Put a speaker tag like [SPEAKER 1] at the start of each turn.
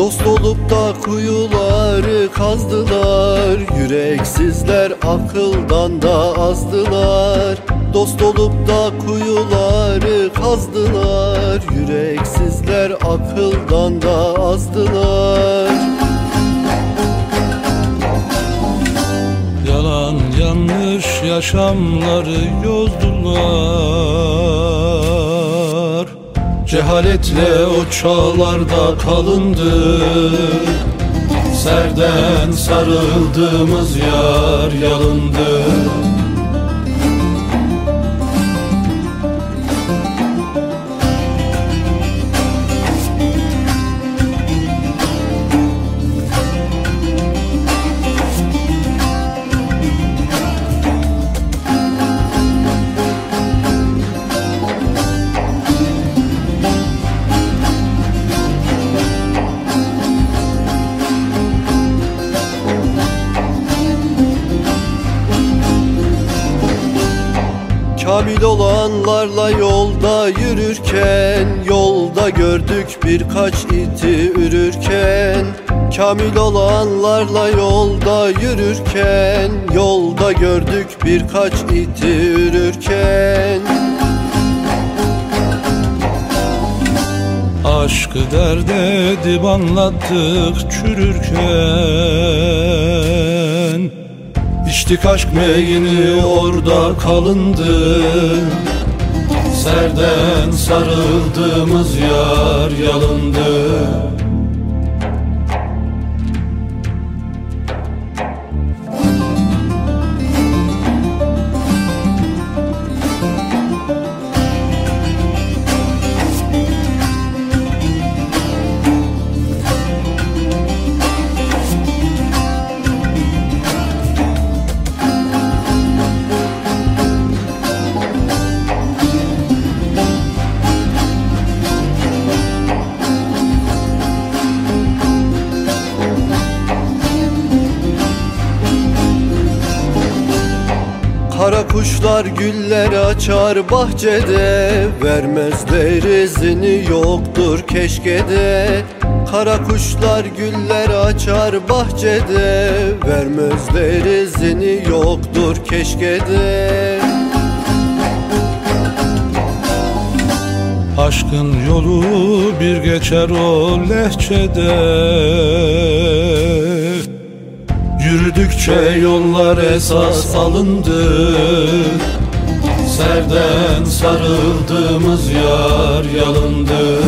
[SPEAKER 1] Dost olup da kuyuları kazdılar. Yüreksizler akıldan da azdılar. Dost olup da kuyuları kazdılar. Yüreksizler akıldan da azdılar.
[SPEAKER 2] Yalan yanlış yaşamları yozdular Cehaletle o çağlarda kalındı. Serden sarıldığımız yar yalındı
[SPEAKER 1] Kamil olanlarla yolda yürürken Yolda gördük birkaç iti ürürken. Kamil olanlarla yolda yürürken Yolda gördük birkaç iti ürürken.
[SPEAKER 2] Aşkı dert edip anlattık çürürken İçtik aşk meyini orada kalındı. Serden sarıldığımız yar yalındı
[SPEAKER 1] Kara kuşlar güller açar bahçede Vermezler izini yoktur keşkede. Kara kuşlar güller açar bahçede Vermezler izini yoktur keşkede.
[SPEAKER 2] Aşkın yolu bir geçer o lehçede Yürüdükçe yollar esas alındı. Serden sarıldığımız yar yalındı